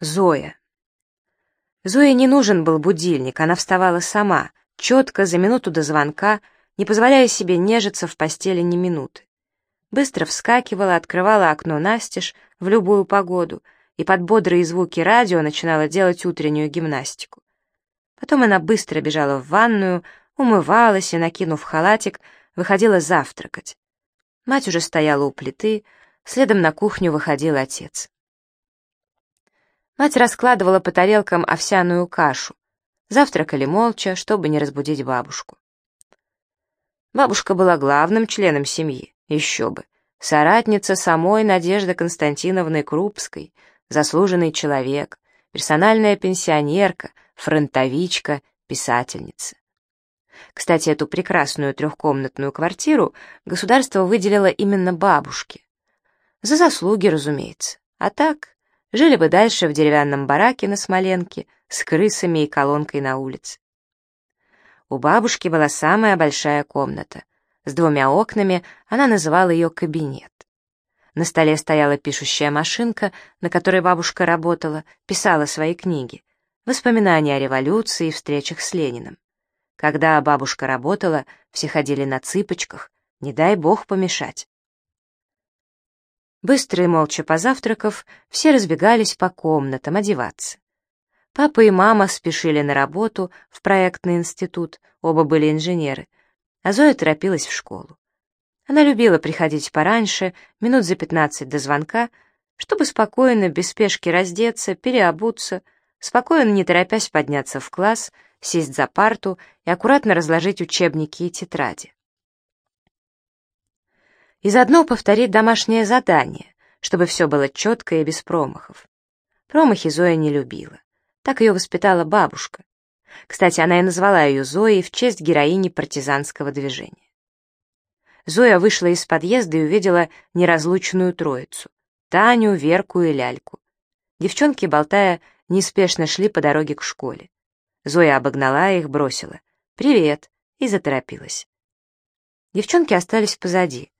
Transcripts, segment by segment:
Зоя. Зое не нужен был будильник, она вставала сама, четко, за минуту до звонка, не позволяя себе нежиться в постели ни минуты. Быстро вскакивала, открывала окно настежь в любую погоду и под бодрые звуки радио начинала делать утреннюю гимнастику. Потом она быстро бежала в ванную, умывалась и, накинув халатик, выходила завтракать. Мать уже стояла у плиты, следом на кухню выходил отец. Мать раскладывала по тарелкам овсяную кашу. Завтракали молча, чтобы не разбудить бабушку. Бабушка была главным членом семьи, еще бы. Соратница самой Надежды Константиновны Крупской, заслуженный человек, персональная пенсионерка, фронтовичка, писательница. Кстати, эту прекрасную трехкомнатную квартиру государство выделило именно бабушке. За заслуги, разумеется. А так, Жили бы дальше в деревянном бараке на Смоленке с крысами и колонкой на улице. У бабушки была самая большая комната. С двумя окнами она называла ее кабинет. На столе стояла пишущая машинка, на которой бабушка работала, писала свои книги, воспоминания о революции и встречах с Лениным. Когда бабушка работала, все ходили на цыпочках, не дай бог помешать. Быстро и молча позавтракав, все разбегались по комнатам одеваться. Папа и мама спешили на работу в проектный институт, оба были инженеры, а Зоя торопилась в школу. Она любила приходить пораньше, минут за пятнадцать до звонка, чтобы спокойно, без спешки раздеться, переобуться, спокойно, не торопясь подняться в класс, сесть за парту и аккуратно разложить учебники и тетради и заодно повторить домашнее задание, чтобы все было четко и без промахов. Промахи Зоя не любила. Так ее воспитала бабушка. Кстати, она и назвала ее Зоей в честь героини партизанского движения. Зоя вышла из подъезда и увидела неразлучную троицу — Таню, Верку и Ляльку. Девчонки, болтая, неспешно шли по дороге к школе. Зоя обогнала их, бросила «Привет» и заторопилась. Девчонки остались позади.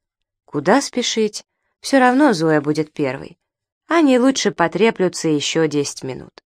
Куда спешить? Все равно Зоя будет первой. Они лучше потреплются еще десять минут.